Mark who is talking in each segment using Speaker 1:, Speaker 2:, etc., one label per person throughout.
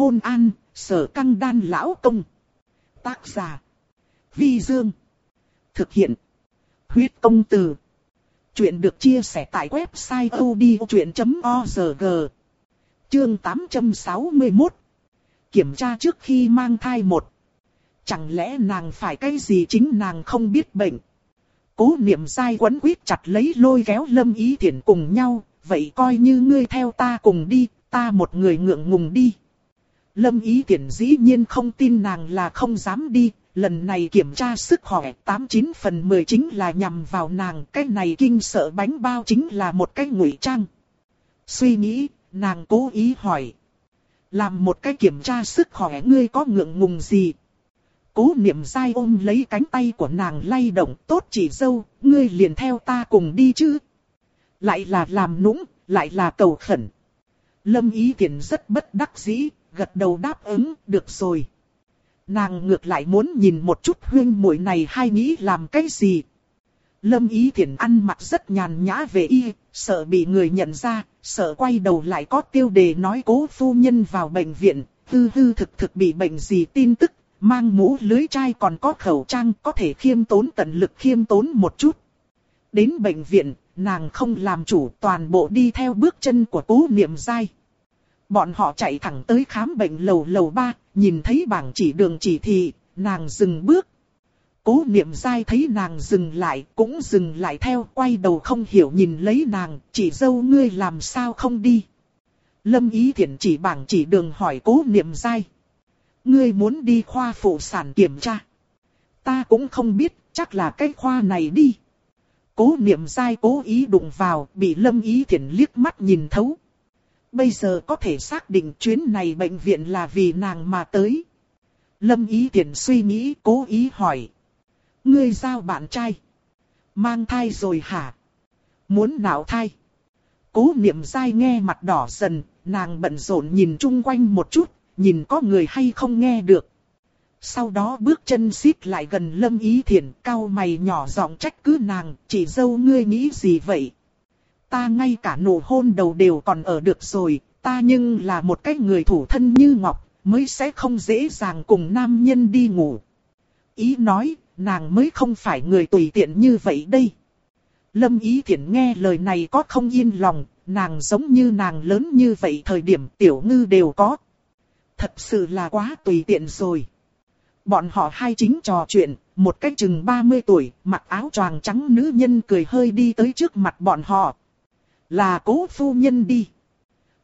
Speaker 1: Hôn an, sở căng đan lão công. Tác giả. Vi Dương. Thực hiện. Huyết công từ. Chuyện được chia sẻ tại website odchuyện.org. Chương 861. Kiểm tra trước khi mang thai một. Chẳng lẽ nàng phải cái gì chính nàng không biết bệnh. Cố niệm sai quấn quyết chặt lấy lôi kéo lâm ý thiện cùng nhau. Vậy coi như ngươi theo ta cùng đi, ta một người ngượng ngùng đi. Lâm ý Tiễn dĩ nhiên không tin nàng là không dám đi, lần này kiểm tra sức khỏe 89 phần 10 chính là nhằm vào nàng, cái này kinh sợ bánh bao chính là một cái ngụy trang. Suy nghĩ, nàng cố ý hỏi. Làm một cái kiểm tra sức khỏe ngươi có ngượng ngùng gì? Cố niệm dai ôm lấy cánh tay của nàng lay động tốt chỉ dâu, ngươi liền theo ta cùng đi chứ. Lại là làm nũng, lại là cầu khẩn. Lâm ý tiện rất bất đắc dĩ, gật đầu đáp ứng, được rồi. Nàng ngược lại muốn nhìn một chút huyên muội này hay nghĩ làm cái gì. Lâm ý thiện ăn mặc rất nhàn nhã về y, sợ bị người nhận ra, sợ quay đầu lại có tiêu đề nói cố phu nhân vào bệnh viện, hư hư thực thực bị bệnh gì tin tức, mang mũ lưới chai còn có khẩu trang có thể khiêm tốn tận lực khiêm tốn một chút. Đến bệnh viện, nàng không làm chủ toàn bộ đi theo bước chân của cố niệm dai. Bọn họ chạy thẳng tới khám bệnh lầu lầu ba, nhìn thấy bảng chỉ đường chỉ thị, nàng dừng bước. Cố niệm dai thấy nàng dừng lại, cũng dừng lại theo, quay đầu không hiểu nhìn lấy nàng, chỉ dâu ngươi làm sao không đi. Lâm ý thiện chỉ bảng chỉ đường hỏi cố niệm dai. Ngươi muốn đi khoa phụ sản kiểm tra. Ta cũng không biết, chắc là cái khoa này đi. Cố niệm dai cố ý đụng vào, bị lâm ý thiện liếc mắt nhìn thấu. Bây giờ có thể xác định chuyến này bệnh viện là vì nàng mà tới. Lâm ý tiện suy nghĩ cố ý hỏi. Ngươi giao bạn trai. Mang thai rồi hả? Muốn nạo thai? Cố niệm dai nghe mặt đỏ dần, nàng bận rộn nhìn chung quanh một chút, nhìn có người hay không nghe được. Sau đó bước chân xít lại gần lâm ý thiện, cao mày nhỏ giọng trách cứ nàng, chỉ dâu ngươi nghĩ gì vậy? Ta ngay cả nụ hôn đầu đều còn ở được rồi, ta nhưng là một cái người thủ thân như ngọc, mới sẽ không dễ dàng cùng nam nhân đi ngủ. Ý nói, nàng mới không phải người tùy tiện như vậy đây. Lâm Ý Thiển nghe lời này có không yên lòng, nàng giống như nàng lớn như vậy thời điểm tiểu ngư đều có. Thật sự là quá tùy tiện rồi. Bọn họ hai chính trò chuyện, một cách chừng 30 tuổi, mặc áo choàng trắng nữ nhân cười hơi đi tới trước mặt bọn họ. Là cố phu nhân đi.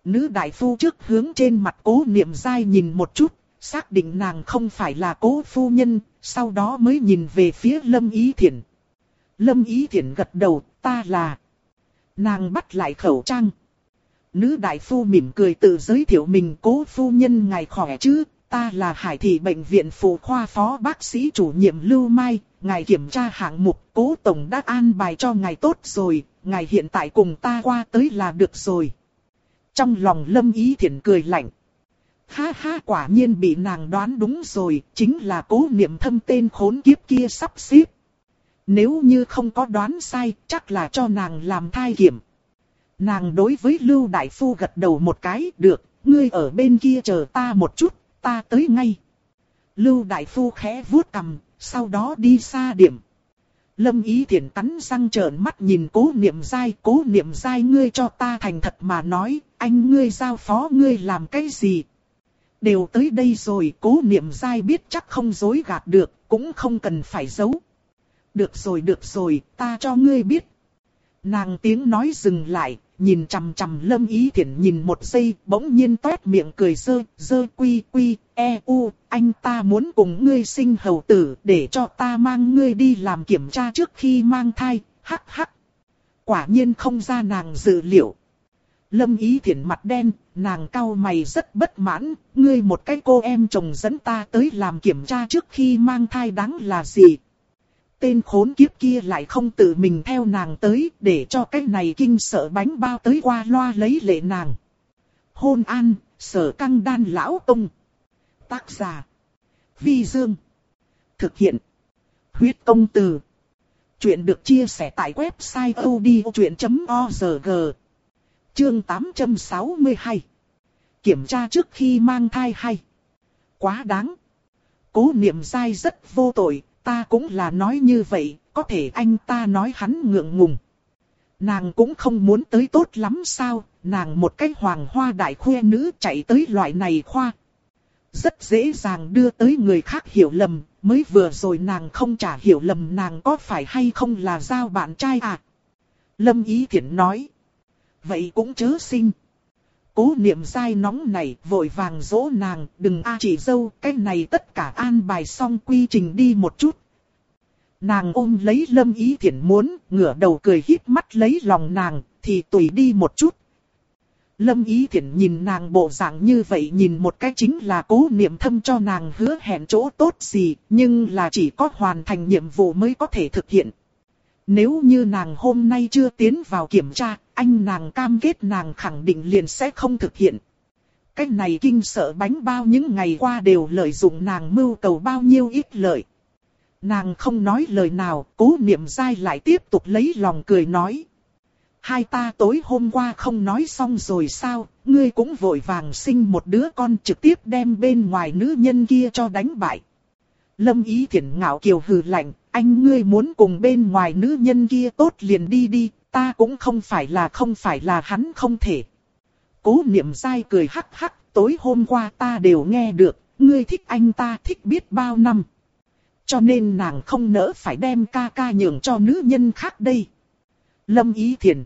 Speaker 1: Nữ đại phu trước hướng trên mặt cố niệm dai nhìn một chút, xác định nàng không phải là cố phu nhân, sau đó mới nhìn về phía lâm ý thiện. Lâm ý thiện gật đầu, ta là. Nàng bắt lại khẩu trang. Nữ đại phu mỉm cười tự giới thiệu mình cố phu nhân ngài khỏe chứ, ta là hải thị bệnh viện phụ khoa phó bác sĩ chủ nhiệm Lưu Mai, ngài kiểm tra hạng mục cố tổng đã an bài cho ngài tốt rồi, ngài hiện tại cùng ta qua tới là được rồi. Trong lòng lâm ý thiện cười lạnh. Ha ha quả nhiên bị nàng đoán đúng rồi, chính là cố niệm thâm tên khốn kiếp kia sắp xếp. Nếu như không có đoán sai, chắc là cho nàng làm thai kiểm. Nàng đối với Lưu Đại Phu gật đầu một cái, được, ngươi ở bên kia chờ ta một chút, ta tới ngay. Lưu Đại Phu khẽ vuốt cầm, sau đó đi xa điểm. Lâm Ý Thiển cắn răng trợn mắt nhìn cố niệm dai, cố niệm dai ngươi cho ta thành thật mà nói, anh ngươi giao phó ngươi làm cái gì? Đều tới đây rồi, cố niệm dai biết chắc không dối gạt được, cũng không cần phải giấu. Được rồi được rồi, ta cho ngươi biết. Nàng tiếng nói dừng lại, nhìn chằm chằm lâm ý Thiển nhìn một giây, bỗng nhiên toét miệng cười dơ, dơ quy quy, e u, anh ta muốn cùng ngươi sinh hầu tử để cho ta mang ngươi đi làm kiểm tra trước khi mang thai, hắc hắc. Quả nhiên không ra nàng dự liệu. Lâm ý Thiển mặt đen, nàng cau mày rất bất mãn, ngươi một cái cô em chồng dẫn ta tới làm kiểm tra trước khi mang thai đáng là gì. Tên khốn kiếp kia lại không tự mình theo nàng tới để cho cái này kinh sợ bánh bao tới qua loa lấy lệ nàng. Hôn an, sở căng đan lão tông. Tác giả. Vi Dương. Thực hiện. Huyết công từ. Chuyện được chia sẻ tại website odchuyện.org. Chương 862. kiểm tra trước khi mang thai hay. Quá đáng. Cố niệm dai rất vô tội, ta cũng là nói như vậy, có thể anh ta nói hắn ngượng ngùng. Nàng cũng không muốn tới tốt lắm sao, nàng một cái hoàng hoa đại khuê nữ chạy tới loại này khoa. Rất dễ dàng đưa tới người khác hiểu lầm, mới vừa rồi nàng không trả hiểu lầm nàng có phải hay không là giao bạn trai à. Lâm Ý Thiển nói. Vậy cũng chớ sinh. Cố niệm dai nóng này vội vàng dỗ nàng, đừng a chỉ dâu, cái này tất cả an bài xong quy trình đi một chút. Nàng ôm lấy lâm ý thiện muốn, ngửa đầu cười híp mắt lấy lòng nàng, thì tùy đi một chút. Lâm ý thiện nhìn nàng bộ dạng như vậy nhìn một cái chính là cố niệm thâm cho nàng hứa hẹn chỗ tốt gì, nhưng là chỉ có hoàn thành nhiệm vụ mới có thể thực hiện. Nếu như nàng hôm nay chưa tiến vào kiểm tra, anh nàng cam kết nàng khẳng định liền sẽ không thực hiện. Cái này kinh sợ bánh bao những ngày qua đều lợi dụng nàng mưu cầu bao nhiêu ít lợi. Nàng không nói lời nào, cố niệm dai lại tiếp tục lấy lòng cười nói. Hai ta tối hôm qua không nói xong rồi sao, ngươi cũng vội vàng sinh một đứa con trực tiếp đem bên ngoài nữ nhân kia cho đánh bại. Lâm ý thiện ngạo kiều hừ lạnh, anh ngươi muốn cùng bên ngoài nữ nhân kia tốt liền đi đi, ta cũng không phải là không phải là hắn không thể. Cố niệm dai cười hắc hắc, tối hôm qua ta đều nghe được, ngươi thích anh ta thích biết bao năm. Cho nên nàng không nỡ phải đem ca ca nhường cho nữ nhân khác đây. Lâm Ý Thiền.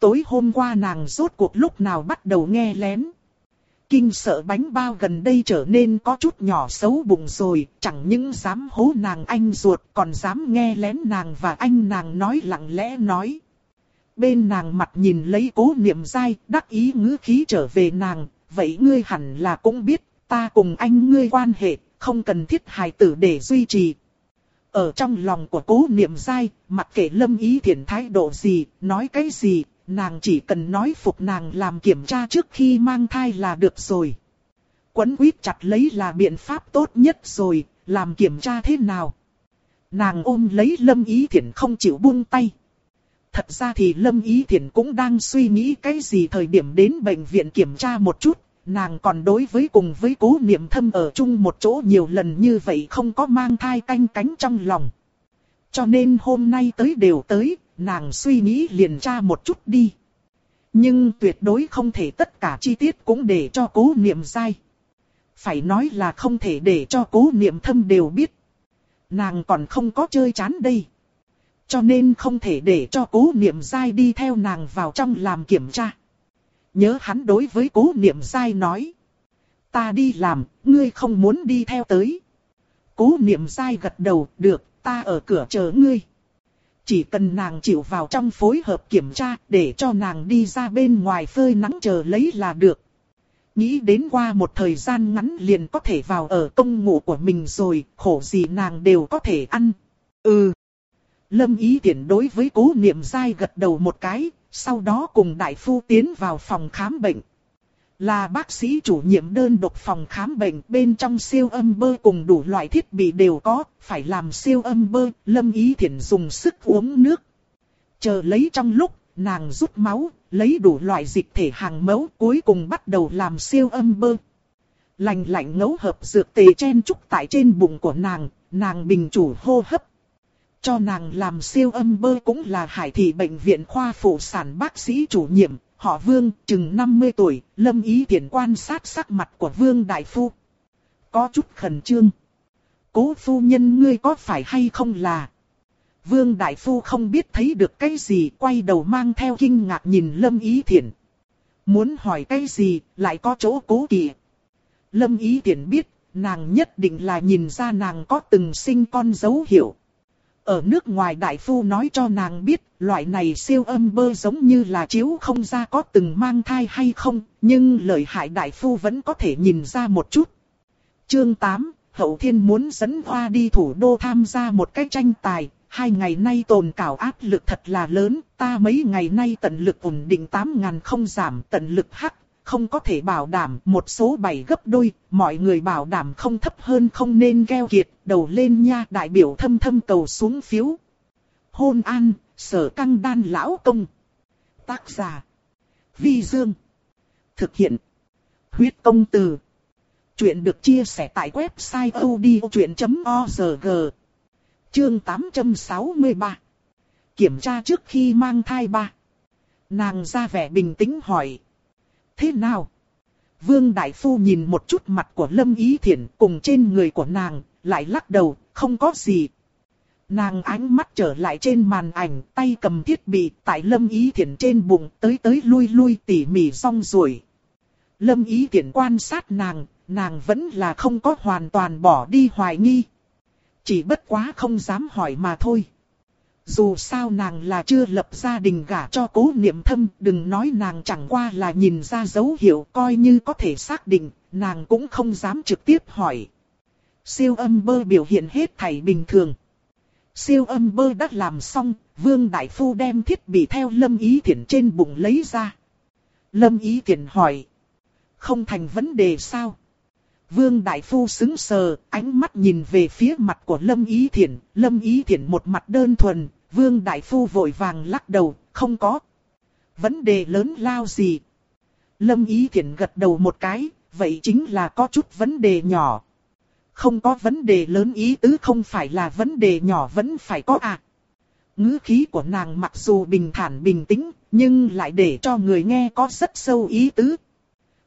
Speaker 1: Tối hôm qua nàng rốt cuộc lúc nào bắt đầu nghe lén. Kinh sợ bánh bao gần đây trở nên có chút nhỏ xấu bụng rồi, chẳng những dám hố nàng anh ruột còn dám nghe lén nàng và anh nàng nói lặng lẽ nói. Bên nàng mặt nhìn lấy cố niệm dai, đắc ý ngữ khí trở về nàng, vậy ngươi hẳn là cũng biết, ta cùng anh ngươi quan hệ, không cần thiết hài tử để duy trì. Ở trong lòng của cố niệm dai, mặc kệ lâm ý thiện thái độ gì, nói cái gì, nàng chỉ cần nói phục nàng làm kiểm tra trước khi mang thai là được rồi. Quấn quýt chặt lấy là biện pháp tốt nhất rồi, làm kiểm tra thế nào? Nàng ôm lấy lâm ý thiện không chịu buông tay. Thật ra thì lâm ý thiển cũng đang suy nghĩ cái gì thời điểm đến bệnh viện kiểm tra một chút, nàng còn đối với cùng với cố niệm thâm ở chung một chỗ nhiều lần như vậy không có mang thai canh cánh trong lòng. Cho nên hôm nay tới đều tới, nàng suy nghĩ liền tra một chút đi. Nhưng tuyệt đối không thể tất cả chi tiết cũng để cho cố niệm sai. Phải nói là không thể để cho cố niệm thâm đều biết. Nàng còn không có chơi chán đây. Cho nên không thể để cho cố niệm dai đi theo nàng vào trong làm kiểm tra. Nhớ hắn đối với cố niệm dai nói. Ta đi làm, ngươi không muốn đi theo tới. Cố niệm dai gật đầu, được, ta ở cửa chờ ngươi. Chỉ cần nàng chịu vào trong phối hợp kiểm tra để cho nàng đi ra bên ngoài phơi nắng chờ lấy là được. Nghĩ đến qua một thời gian ngắn liền có thể vào ở công ngủ của mình rồi, khổ gì nàng đều có thể ăn. Ừ. Lâm ý tiện đối với cố niệm dai gật đầu một cái, sau đó cùng đại phu tiến vào phòng khám bệnh. Là bác sĩ chủ nhiệm đơn độc phòng khám bệnh bên trong siêu âm bơ cùng đủ loại thiết bị đều có, phải làm siêu âm bơ, lâm ý thiện dùng sức uống nước. Chờ lấy trong lúc, nàng rút máu, lấy đủ loại dịch thể hàng mẫu cuối cùng bắt đầu làm siêu âm bơ. Lành lạnh ngấu hợp dược tề chen trúc tại trên bụng của nàng, nàng bình chủ hô hấp. Cho nàng làm siêu âm bơ cũng là hải thị bệnh viện khoa phụ sản bác sĩ chủ nhiệm, họ Vương, chừng 50 tuổi, lâm ý tiện quan sát sắc mặt của Vương Đại Phu. Có chút khẩn trương. Cố phu nhân ngươi có phải hay không là... Vương Đại Phu không biết thấy được cái gì, quay đầu mang theo kinh ngạc nhìn Lâm Ý Thiển. Muốn hỏi cái gì, lại có chỗ cố kỵ. Lâm Ý Thiển biết, nàng nhất định là nhìn ra nàng có từng sinh con dấu hiệu. Ở nước ngoài đại phu nói cho nàng biết, loại này siêu âm bơ giống như là chiếu không ra có từng mang thai hay không, nhưng lợi hại đại phu vẫn có thể nhìn ra một chút. Chương 8, Hậu Thiên muốn dẫn Hoa đi thủ đô tham gia một cái tranh tài, hai ngày nay tồn cảo áp lực thật là lớn, ta mấy ngày nay tận lực ổn định 8 ngàn không giảm, tận lực hắc, không có thể bảo đảm một số bảy gấp đôi, mọi người bảo đảm không thấp hơn không nên gheo kiệt, đầu lên nha đại biểu thâm thâm cầu xuống phiếu. Hôn an, sở căng đan lão công. Tác giả. Vi Dương. Thực hiện. Huyết công từ. Chuyện được chia sẻ tại website odchuyện.org. Chương 863. Kiểm tra trước khi mang thai ba. Nàng ra vẻ bình tĩnh hỏi. Thế nào? Vương Đại Phu nhìn một chút mặt của Lâm Ý Thiển cùng trên người của nàng, lại lắc đầu, không có gì. Nàng ánh mắt trở lại trên màn ảnh, tay cầm thiết bị tại Lâm Ý Thiển trên bụng, tới tới lui lui tỉ mỉ xong rồi. Lâm Ý Thiển quan sát nàng, nàng vẫn là không có hoàn toàn bỏ đi hoài nghi. Chỉ bất quá không dám hỏi mà thôi. Dù sao nàng là chưa lập gia đình gả cho cố niệm thâm, đừng nói nàng chẳng qua là nhìn ra dấu hiệu coi như có thể xác định, nàng cũng không dám trực tiếp hỏi. Siêu âm bơ biểu hiện hết thảy bình thường. Siêu âm bơ đã làm xong, Vương Đại Phu đem thiết bị theo Lâm Ý Thiển trên bụng lấy ra. Lâm Ý Thiển hỏi. Không thành vấn đề sao? Vương Đại Phu xứng sờ, ánh mắt nhìn về phía mặt của Lâm Ý Thiển, Lâm Ý Thiển một mặt đơn thuần, Vương Đại Phu vội vàng lắc đầu, không có. Vấn đề lớn lao gì? Lâm Ý Thiển gật đầu một cái, vậy chính là có chút vấn đề nhỏ. Không có vấn đề lớn ý tứ không phải là vấn đề nhỏ vẫn phải có à. Ngữ khí của nàng mặc dù bình thản bình tĩnh, nhưng lại để cho người nghe có rất sâu ý tứ.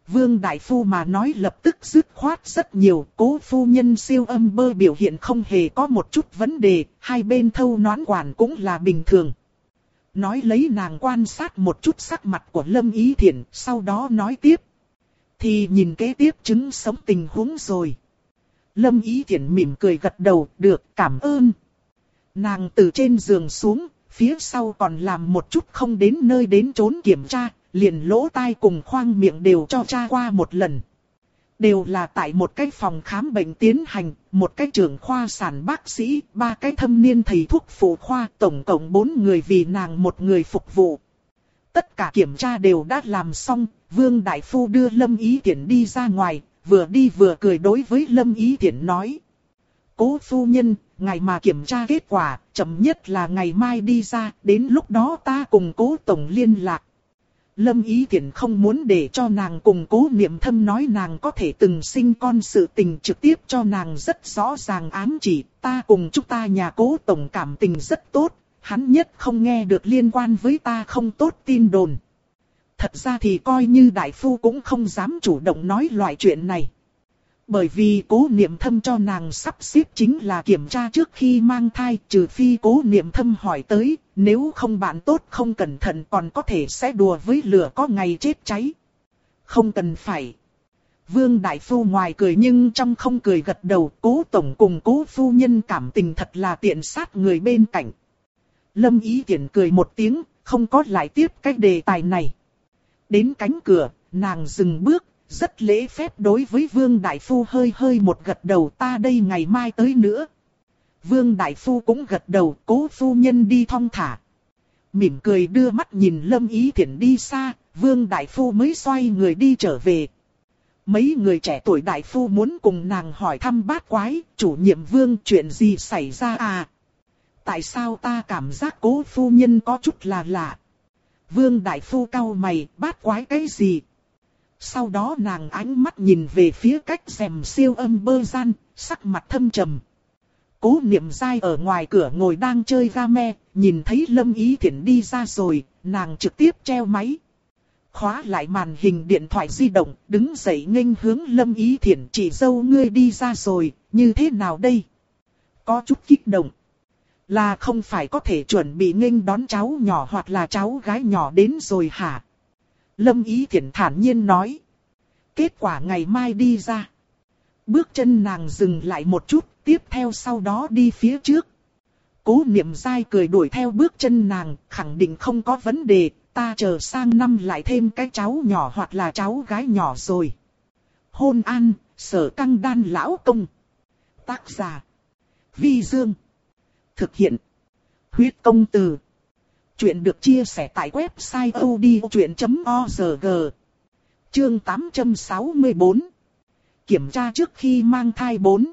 Speaker 1: Vương Đại Phu mà nói lập tức dứt khoát rất nhiều, cố phu nhân siêu âm bơ biểu hiện không hề có một chút vấn đề, hai bên thâu nón quản cũng là bình thường. Nói lấy nàng quan sát một chút sắc mặt của Lâm Ý Thiển, sau đó nói tiếp. Thì nhìn kế tiếp chứng sống tình huống rồi. Lâm Ý Thiển mỉm cười gật đầu, được, cảm ơn. Nàng từ trên giường xuống, phía sau còn làm một chút không đến nơi đến trốn kiểm tra, liền lỗ tai cùng khoang miệng đều cho tra qua một lần. Đều là tại một cái phòng khám bệnh tiến hành, một cái trưởng khoa sản bác sĩ, ba cái thâm niên thầy thuốc phụ khoa, tổng cộng bốn người vì nàng một người phục vụ. Tất cả kiểm tra đều đã làm xong, Vương Đại Phu đưa Lâm Ý Tiễn đi ra ngoài, vừa đi vừa cười đối với Lâm Ý Tiễn nói. Cố phu nhân, ngày mà kiểm tra kết quả, chậm nhất là ngày mai đi ra, đến lúc đó ta cùng cố tổng liên lạc. Lâm Ý Thiển không muốn để cho nàng cùng cố niệm thâm nói nàng có thể từng sinh con sự tình trực tiếp cho nàng rất rõ ràng ám chỉ, ta cùng chúng ta nhà cố tổng cảm tình rất tốt, hắn nhất không nghe được liên quan với ta không tốt tin đồn. Thật ra thì coi như đại phu cũng không dám chủ động nói loại chuyện này. Bởi vì cố niệm thâm cho nàng sắp xếp chính là kiểm tra trước khi mang thai trừ phi cố niệm thâm hỏi tới, nếu không bạn tốt không cẩn thận còn có thể sẽ đùa với lửa có ngày chết cháy. Không cần phải. Vương Đại Phu ngoài cười nhưng trong không cười gật đầu cố tổng cùng cố phu nhân cảm tình thật là tiện sát người bên cạnh. Lâm Ý tiện cười một tiếng, không có lại tiếp cái đề tài này. Đến cánh cửa, nàng dừng bước, rất lễ phép đối với Vương Đại Phu hơi hơi một gật đầu ta đây ngày mai tới nữa. Vương Đại Phu cũng gật đầu, cố phu nhân đi thong thả. Mỉm cười đưa mắt nhìn Lâm Ý Thiển đi xa, Vương Đại Phu mới xoay người đi trở về. Mấy người trẻ tuổi Đại Phu muốn cùng nàng hỏi thăm bát quái, chủ nhiệm Vương chuyện gì xảy ra à? Tại sao ta cảm giác cố phu nhân có chút là lạ? Vương Đại Phu cau mày, bát quái cái gì? Sau đó nàng ánh mắt nhìn về phía cách rèm siêu âm bơ gian, sắc mặt thâm trầm. Cố niệm dai ở ngoài cửa ngồi đang chơi game, nhìn thấy Lâm Ý Thiển đi ra rồi, nàng trực tiếp treo máy. Khóa lại màn hình điện thoại di động, đứng dậy nghênh hướng Lâm Ý Thiển chỉ dâu ngươi đi ra rồi, như thế nào đây? Có chút kích động. Là không phải có thể chuẩn bị nghênh đón cháu nhỏ hoặc là cháu gái nhỏ đến rồi hả? Lâm Ý Thiển thản nhiên nói. Kết quả ngày mai đi ra. Bước chân nàng dừng lại một chút, tiếp theo sau đó đi phía trước. Cố niệm dai cười đuổi theo bước chân nàng, khẳng định không có vấn đề, ta chờ sang năm lại thêm cái cháu nhỏ hoặc là cháu gái nhỏ rồi. Hôn an, sở căng đan lão công. Tác giả. Vi Dương. Thực hiện. Huyết công từ. Chuyện được chia sẻ tại website odchuyện.org. Chương 864. Kiểm tra trước khi mang thai 4.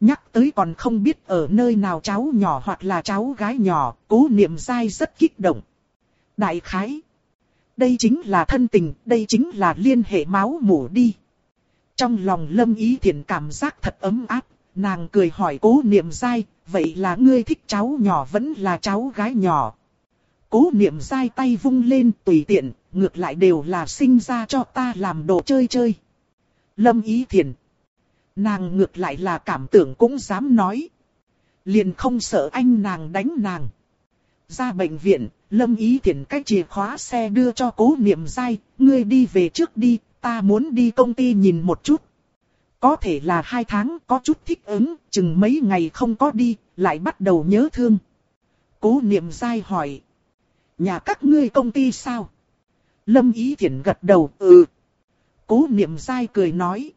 Speaker 1: Nhắc tới còn không biết ở nơi nào cháu nhỏ hoặc là cháu gái nhỏ, cố niệm dai rất kích động. Đại khái. Đây chính là thân tình, đây chính là liên hệ máu mủ đi. Trong lòng lâm ý thiện cảm giác thật ấm áp, nàng cười hỏi cố niệm dai, vậy là ngươi thích cháu nhỏ vẫn là cháu gái nhỏ. Cố niệm dai tay vung lên tùy tiện, ngược lại đều là sinh ra cho ta làm đồ chơi chơi. Lâm ý thiền. Nàng ngược lại là cảm tưởng cũng dám nói. Liền không sợ anh nàng đánh nàng. Ra bệnh viện, Lâm Ý Thiển cách chìa khóa xe đưa cho cố niệm dai, ngươi đi về trước đi, ta muốn đi công ty nhìn một chút. Có thể là hai tháng có chút thích ứng, chừng mấy ngày không có đi, lại bắt đầu nhớ thương. Cố niệm dai hỏi. Nhà các ngươi công ty sao? Lâm Ý Thiển gật đầu, ừ. Cố niệm dai cười nói.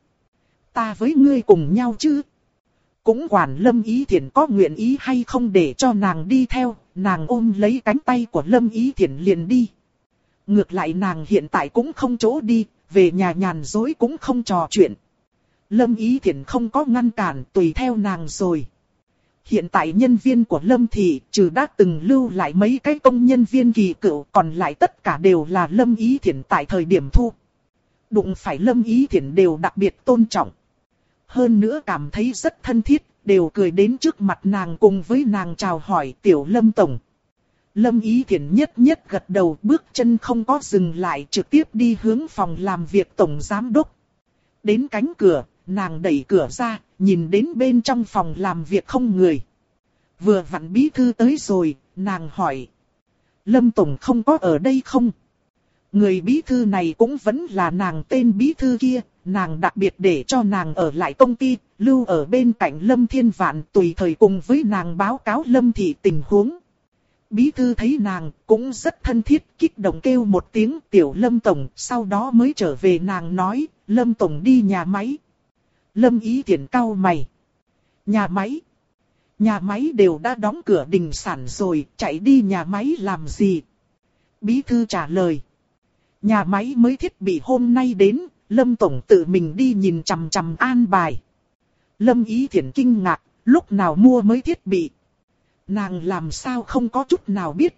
Speaker 1: Ta với ngươi cùng nhau chứ? Cũng quản Lâm Ý Thiển có nguyện ý hay không để cho nàng đi theo, nàng ôm lấy cánh tay của Lâm Ý Thiển liền đi. Ngược lại nàng hiện tại cũng không chỗ đi, về nhà nhàn dối cũng không trò chuyện. Lâm Ý Thiển không có ngăn cản tùy theo nàng rồi. Hiện tại nhân viên của Lâm Thị trừ đã từng lưu lại mấy cái công nhân viên kỳ cựu còn lại tất cả đều là Lâm Ý Thiển tại thời điểm thu. Đụng phải Lâm Ý Thiển đều đặc biệt tôn trọng. Hơn nữa cảm thấy rất thân thiết, đều cười đến trước mặt nàng cùng với nàng chào hỏi tiểu Lâm Tổng. Lâm Ý Thiển nhất nhất gật đầu bước chân không có dừng lại trực tiếp đi hướng phòng làm việc Tổng Giám Đốc. Đến cánh cửa, nàng đẩy cửa ra, nhìn đến bên trong phòng làm việc không người. Vừa vặn bí thư tới rồi, nàng hỏi. Lâm Tổng không có ở đây không? Người bí thư này cũng vẫn là nàng tên bí thư kia, nàng đặc biệt để cho nàng ở lại công ty, lưu ở bên cạnh Lâm Thiên Vạn tùy thời cùng với nàng báo cáo Lâm Thị tình huống. Bí thư thấy nàng cũng rất thân thiết, kích động kêu một tiếng tiểu Lâm Tổng, sau đó mới trở về nàng nói, Lâm Tổng đi nhà máy. Lâm ý tiện cao mày. Nhà máy. Nhà máy đều đã đóng cửa đình sản rồi, chạy đi nhà máy làm gì? Bí thư trả lời. Nhà máy mới thiết bị hôm nay đến, Lâm Tổng tự mình đi nhìn chằm chằm an bài. Lâm ý thiện kinh ngạc, lúc nào mua mới thiết bị. Nàng làm sao không có chút nào biết.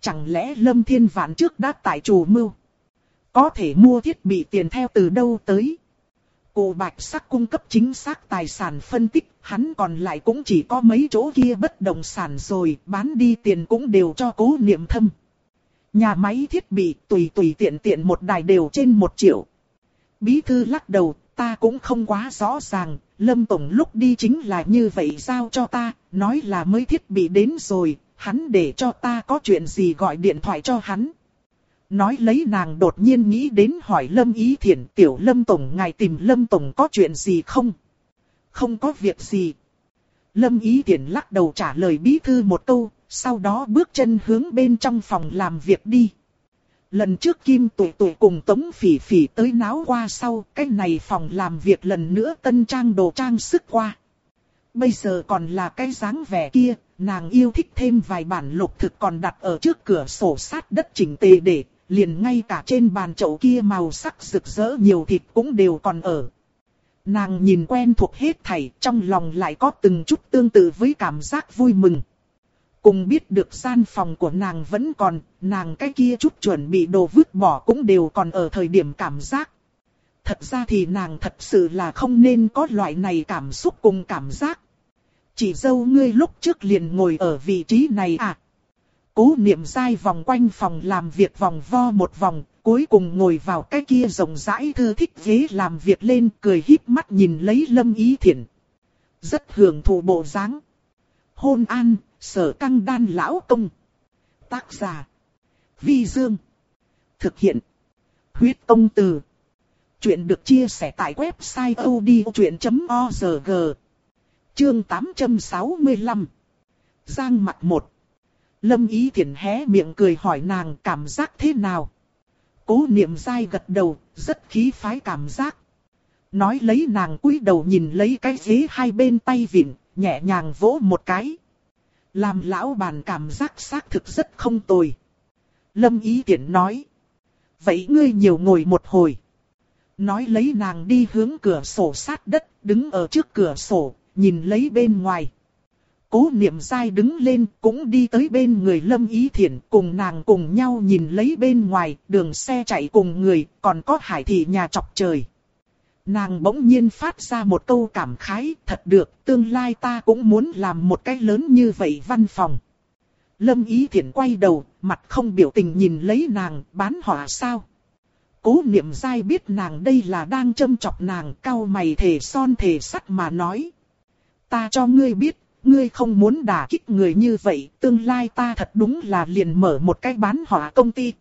Speaker 1: Chẳng lẽ Lâm Thiên Vạn trước đã tại chủ mưu. Có thể mua thiết bị tiền theo từ đâu tới. Cô Bạch Sắc cung cấp chính xác tài sản phân tích, hắn còn lại cũng chỉ có mấy chỗ kia bất động sản rồi, bán đi tiền cũng đều cho cố niệm thâm. Nhà máy thiết bị tùy tùy tiện tiện một đài đều trên một triệu. Bí thư lắc đầu, ta cũng không quá rõ ràng, Lâm Tổng lúc đi chính là như vậy giao cho ta, nói là mới thiết bị đến rồi, hắn để cho ta có chuyện gì gọi điện thoại cho hắn. Nói lấy nàng đột nhiên nghĩ đến hỏi Lâm Ý Thiển tiểu Lâm Tổng ngài tìm Lâm Tổng có chuyện gì không? Không có việc gì. Lâm Ý Thiển lắc đầu trả lời bí thư một câu, sau đó bước chân hướng bên trong phòng làm việc đi. Lần trước Kim Tụi Tụi cùng Tống Phỉ Phỉ tới náo qua sau, cái này phòng làm việc lần nữa tân trang đồ trang sức qua. Bây giờ còn là cái dáng vẻ kia, nàng yêu thích thêm vài bản lục thực còn đặt ở trước cửa sổ sát đất chỉnh tề để, liền ngay cả trên bàn chậu kia màu sắc rực rỡ nhiều thịt cũng đều còn ở. Nàng nhìn quen thuộc hết thảy, trong lòng lại có từng chút tương tự với cảm giác vui mừng. Cùng biết được gian phòng của nàng vẫn còn, nàng cái kia chút chuẩn bị đồ vứt bỏ cũng đều còn ở thời điểm cảm giác. Thật ra thì nàng thật sự là không nên có loại này cảm xúc cùng cảm giác. Chỉ dâu ngươi lúc trước liền ngồi ở vị trí này à. Cố niệm dai vòng quanh phòng làm việc vòng vo một vòng, cuối cùng ngồi vào cái kia rộng rãi thư thích ghế làm việc lên cười híp mắt nhìn lấy lâm ý thiện. Rất hưởng thụ bộ dáng. Hôn an, sở căng đan lão công. Tác giả. Vi Dương. Thực hiện. Huyết công từ. Chuyện được chia sẻ tại website odchuyện.org. Chương 865. Giang mặt một. Lâm Ý Thiển hé miệng cười hỏi nàng cảm giác thế nào. Cố niệm dai gật đầu, rất khí phái cảm giác. Nói lấy nàng cúi đầu nhìn lấy cái ghế hai bên tay vịn, nhẹ nhàng vỗ một cái. Làm lão bàn cảm giác xác thực rất không tồi. Lâm Ý Tiễn nói. Vậy ngươi nhiều ngồi một hồi. Nói lấy nàng đi hướng cửa sổ sát đất, đứng ở trước cửa sổ, nhìn lấy bên ngoài. Cố niệm dai đứng lên cũng đi tới bên người Lâm Ý Thiển, cùng nàng cùng nhau nhìn lấy bên ngoài, đường xe chạy cùng người, còn có hải thị nhà chọc trời. Nàng bỗng nhiên phát ra một câu cảm khái, thật được, tương lai ta cũng muốn làm một cái lớn như vậy văn phòng. Lâm Ý Thiển quay đầu, mặt không biểu tình nhìn lấy nàng, bán họa sao. Cố niệm dai biết nàng đây là đang châm chọc nàng cao mày thề son thề sắt mà nói. Ta cho ngươi biết ngươi không muốn đả kích người như vậy, tương lai ta thật đúng là liền mở một cái bán họa công ty.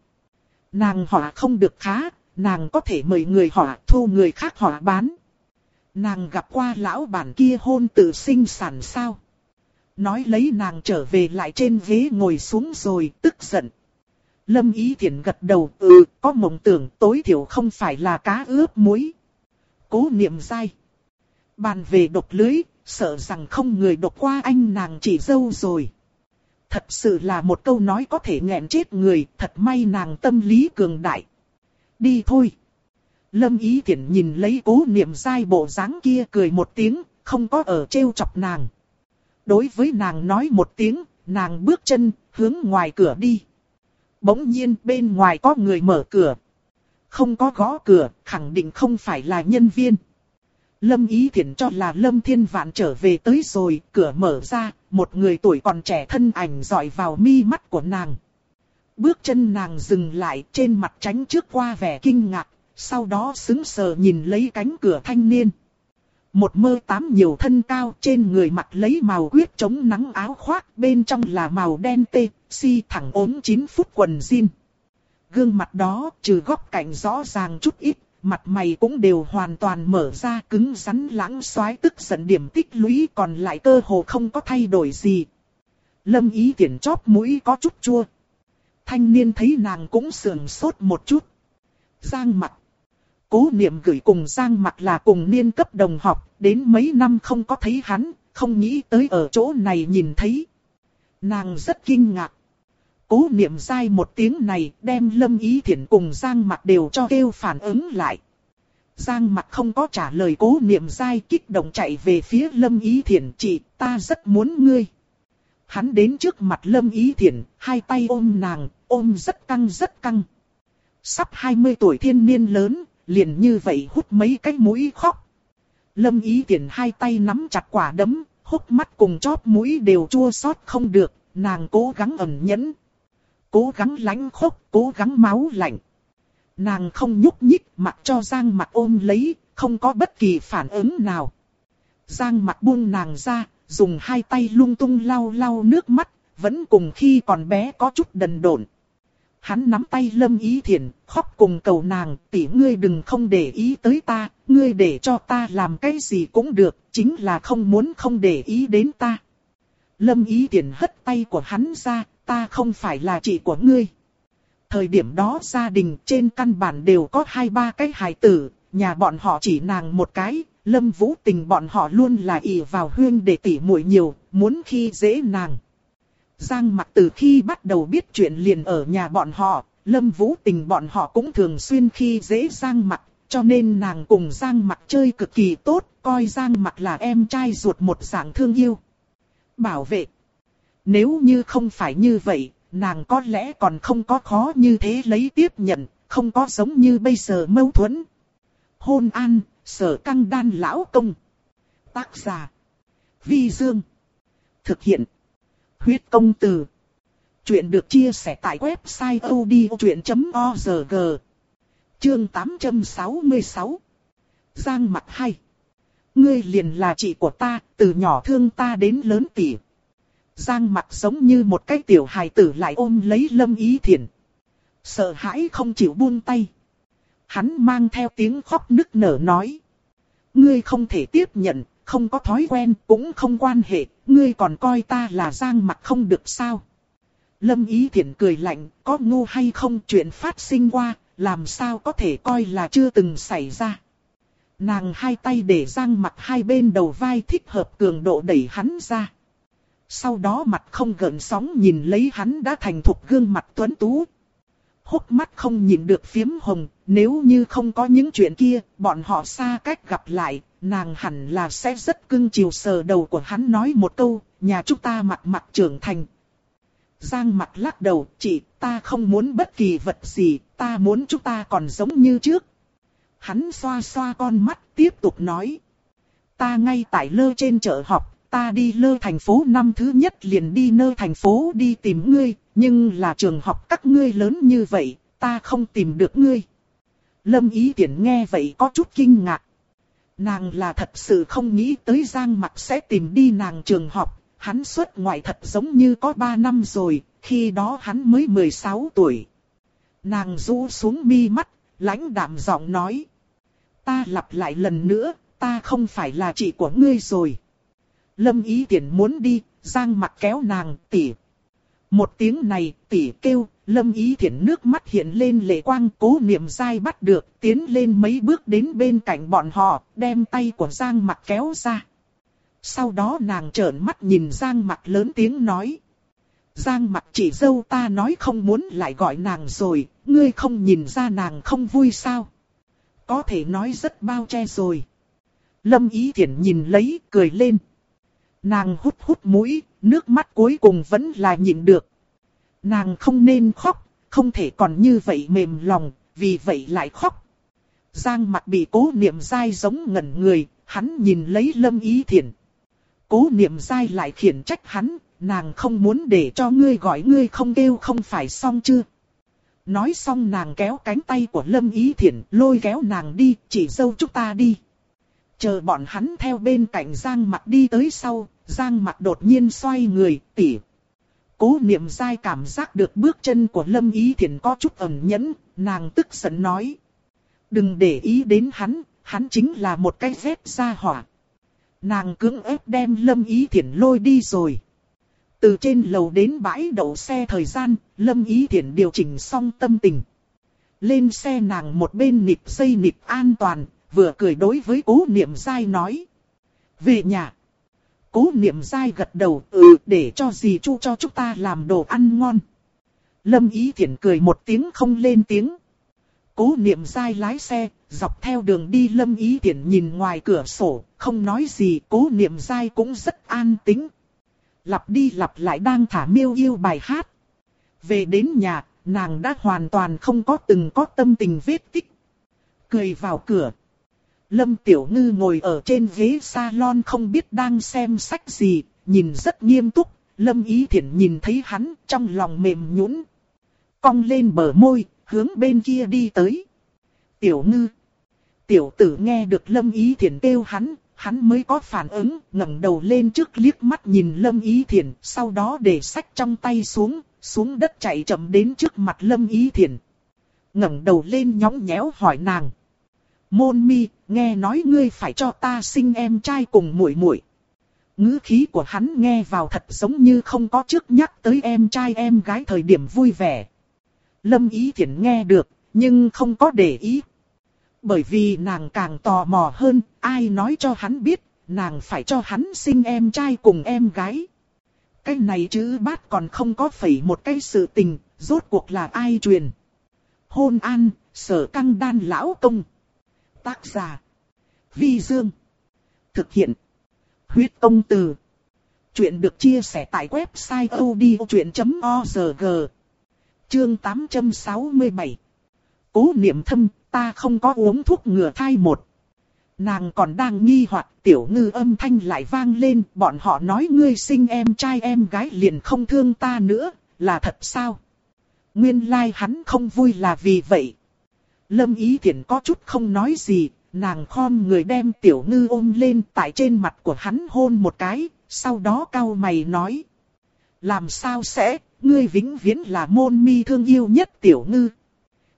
Speaker 1: Nàng họa không được khá, nàng có thể mời người họa thu người khác họa bán. Nàng gặp qua lão bản kia hôn tự sinh sản sao. Nói lấy nàng trở về lại trên ghế ngồi xuống rồi, tức giận. Lâm Ý Thiển gật đầu, ừ, có mộng tưởng tối thiểu không phải là cá ướp muối. Cố niệm dai. Bàn về độc lưới, sợ rằng không người đột qua anh nàng chỉ dâu rồi. Thật sự là một câu nói có thể nghẹn chết người, thật may nàng tâm lý cường đại. Đi thôi. Lâm Ý Thiển nhìn lấy cố niệm dai bộ dáng kia cười một tiếng, không có ở trêu chọc nàng. Đối với nàng nói một tiếng, nàng bước chân, hướng ngoài cửa đi. Bỗng nhiên bên ngoài có người mở cửa. Không có gõ cửa, khẳng định không phải là nhân viên. Lâm Ý Thiển cho là Lâm Thiên Vạn trở về tới rồi, cửa mở ra, một người tuổi còn trẻ thân ảnh dọi vào mi mắt của nàng. Bước chân nàng dừng lại trên mặt tránh trước qua vẻ kinh ngạc, sau đó xứng sờ nhìn lấy cánh cửa thanh niên. Một mơ tám nhiều thân cao trên người mặt lấy màu quyết chống nắng áo khoác bên trong là màu đen tê, si thẳng ốm 9 phút quần jean. Gương mặt đó trừ góc cạnh rõ ràng chút ít mặt mày cũng đều hoàn toàn mở ra cứng rắn lãng xoái tức giận điểm tích lũy còn lại cơ hồ không có thay đổi gì. Lâm ý tiện chóp mũi có chút chua. Thanh niên thấy nàng cũng sườn sốt một chút. Giang mặt. Cố niệm gửi cùng Giang mặt là cùng niên cấp đồng học, đến mấy năm không có thấy hắn, không nghĩ tới ở chỗ này nhìn thấy. Nàng rất kinh ngạc. Cố niệm dai một tiếng này đem Lâm Ý Thiển cùng Giang Mặc đều cho kêu phản ứng lại. Giang Mặc không có trả lời cố niệm dai kích động chạy về phía Lâm Ý Thiển chị ta rất muốn ngươi. Hắn đến trước mặt Lâm Ý Thiển, hai tay ôm nàng, ôm rất căng rất căng. Sắp 20 tuổi thiên niên lớn, liền như vậy hút mấy cái mũi khóc. Lâm Ý Thiển hai tay nắm chặt quả đấm, hút mắt cùng chóp mũi đều chua xót không được, nàng cố gắng ẩn nhẫn, cố gắng lánh khốc, cố gắng máu lạnh. Nàng không nhúc nhích mặc cho Giang mặt ôm lấy, không có bất kỳ phản ứng nào. Giang mặt buông nàng ra, dùng hai tay lung tung lau lau nước mắt, vẫn cùng khi còn bé có chút đần độn. Hắn nắm tay Lâm Ý thiền, khóc cùng cầu nàng, tỷ ngươi đừng không để ý tới ta, ngươi để cho ta làm cái gì cũng được, chính là không muốn không để ý đến ta. Lâm Ý thiền hất tay của hắn ra, ta không phải là chị của ngươi. Thời điểm đó gia đình trên căn bản đều có hai ba cái hài tử, nhà bọn họ chỉ nàng một cái, lâm vũ tình bọn họ luôn là ỷ vào huyên để tỉ muội nhiều, muốn khi dễ nàng. Giang mặt từ khi bắt đầu biết chuyện liền ở nhà bọn họ, lâm vũ tình bọn họ cũng thường xuyên khi dễ Giang mặt, cho nên nàng cùng Giang Mặc chơi cực kỳ tốt, coi Giang Mặc là em trai ruột một dạng thương yêu. Bảo vệ nếu như không phải như vậy, nàng có lẽ còn không có khó như thế lấy tiếp nhận, không có giống như bây giờ mâu thuẫn. Hôn an, sở căng đan lão công. Tác giả. Vi Dương. Thực hiện. Huyết công từ. Chuyện được chia sẻ tại website odchuyện.org. Chương 866. Giang mặt hay. Ngươi liền là chị của ta, từ nhỏ thương ta đến lớn tỉ. Giang mặt giống như một cái tiểu hài tử lại ôm lấy lâm ý thiện. Sợ hãi không chịu buông tay. Hắn mang theo tiếng khóc nức nở nói. Ngươi không thể tiếp nhận, không có thói quen, cũng không quan hệ, ngươi còn coi ta là giang mặt không được sao. Lâm ý thiện cười lạnh, có ngu hay không chuyện phát sinh qua, làm sao có thể coi là chưa từng xảy ra. Nàng hai tay để giang mặt hai bên đầu vai thích hợp cường độ đẩy hắn ra. Sau đó mặt không gợn sóng nhìn lấy hắn đã thành thục gương mặt tuấn tú. hốc mắt không nhìn được phiếm hồng, nếu như không có những chuyện kia, bọn họ xa cách gặp lại, nàng hẳn là sẽ rất cưng chiều sờ đầu của hắn nói một câu, nhà chúng ta mặt mặt trưởng thành. Giang mặt lắc đầu, chị, ta không muốn bất kỳ vật gì, ta muốn chúng ta còn giống như trước. Hắn xoa xoa con mắt, tiếp tục nói. Ta ngay tại lơ trên chợ học, ta đi lơ thành phố năm thứ nhất liền đi nơ thành phố đi tìm ngươi, nhưng là trường học các ngươi lớn như vậy, ta không tìm được ngươi. Lâm ý tiện nghe vậy có chút kinh ngạc. Nàng là thật sự không nghĩ tới Giang Mặc sẽ tìm đi nàng trường học, hắn xuất ngoại thật giống như có 3 năm rồi, khi đó hắn mới 16 tuổi. Nàng rũ xuống mi mắt, lãnh đạm giọng nói. Ta lặp lại lần nữa, ta không phải là chị của ngươi rồi. Lâm ý tiện muốn đi, Giang mặt kéo nàng tỉ. Một tiếng này tỉ kêu, Lâm ý thiện nước mắt hiện lên lệ quang cố niệm dai bắt được, tiến lên mấy bước đến bên cạnh bọn họ, đem tay của Giang mặt kéo ra. Sau đó nàng trợn mắt nhìn Giang mặt lớn tiếng nói. Giang mặt chỉ dâu ta nói không muốn lại gọi nàng rồi, ngươi không nhìn ra nàng không vui sao? Có thể nói rất bao che rồi. Lâm ý thiện nhìn lấy, cười lên. Nàng hút hút mũi, nước mắt cuối cùng vẫn là nhịn được. Nàng không nên khóc, không thể còn như vậy mềm lòng, vì vậy lại khóc. Giang mặt bị cố niệm dai giống ngẩn người, hắn nhìn lấy lâm ý thiền. Cố niệm dai lại khiển trách hắn, nàng không muốn để cho ngươi gọi ngươi không kêu không phải xong chưa. Nói xong nàng kéo cánh tay của lâm ý thiển, lôi kéo nàng đi, chỉ dâu chúng ta đi. Chờ bọn hắn theo bên cạnh Giang mặt đi tới sau, Giang mặt đột nhiên xoay người, tỉ, Cố niệm dai cảm giác được bước chân của Lâm Ý Thiển có chút ẩn nhẫn, nàng tức giận nói. Đừng để ý đến hắn, hắn chính là một cái vết ra hỏa. Nàng cưỡng ép đem Lâm Ý Thiển lôi đi rồi. Từ trên lầu đến bãi đậu xe thời gian, Lâm Ý Thiển điều chỉnh xong tâm tình. Lên xe nàng một bên nịp dây nịp an toàn, vừa cười đối với cố niệm dai nói. Về nhà. Cố niệm dai gật đầu, ừ, để cho dì chu cho chúng ta làm đồ ăn ngon. Lâm ý thiện cười một tiếng không lên tiếng. Cố niệm dai lái xe, dọc theo đường đi lâm ý thiện nhìn ngoài cửa sổ, không nói gì, cố niệm dai cũng rất an tĩnh. Lặp đi lặp lại đang thả miêu yêu bài hát. Về đến nhà, nàng đã hoàn toàn không có từng có tâm tình vết tích. Cười vào cửa. Lâm Tiểu Ngư ngồi ở trên ghế salon không biết đang xem sách gì, nhìn rất nghiêm túc. Lâm Ý Thiển nhìn thấy hắn trong lòng mềm nhũn, cong lên bờ môi, hướng bên kia đi tới. Tiểu Ngư. Tiểu tử nghe được Lâm Ý Thiển kêu hắn, hắn mới có phản ứng, ngẩng đầu lên trước liếc mắt nhìn Lâm Ý Thiển, sau đó để sách trong tay xuống, xuống đất chạy chậm đến trước mặt Lâm Ý Thiển. ngẩng đầu lên nhõng nhẽo hỏi nàng. Môn mi, nghe nói ngươi phải cho ta sinh em trai cùng muội muội. Ngữ khí của hắn nghe vào thật giống như không có trước nhắc tới em trai em gái thời điểm vui vẻ. Lâm Ý Thiển nghe được, nhưng không có để ý. Bởi vì nàng càng tò mò hơn, ai nói cho hắn biết, nàng phải cho hắn sinh em trai cùng em gái. Cái này chứ bát còn không có phẩy một cái sự tình, rốt cuộc là ai truyền. Hôn an, sở căng đan lão công. Tác giả. Vi Dương. Thực hiện. Huyết công từ. Chuyện được chia sẻ tại website odchuyện.org. Chương 867. Cố niệm thâm, ta không có uống thuốc ngừa thai một. Nàng còn đang nghi hoặc tiểu ngư âm thanh lại vang lên, bọn họ nói ngươi sinh em trai em gái liền không thương ta nữa, là thật sao? Nguyên lai like hắn không vui là vì vậy. Lâm Ý Thiển có chút không nói gì, nàng khom người đem tiểu ngư ôm lên tại trên mặt của hắn hôn một cái, sau đó cau mày nói. Làm sao sẽ, ngươi vĩnh viễn là môn mi thương yêu nhất tiểu ngư.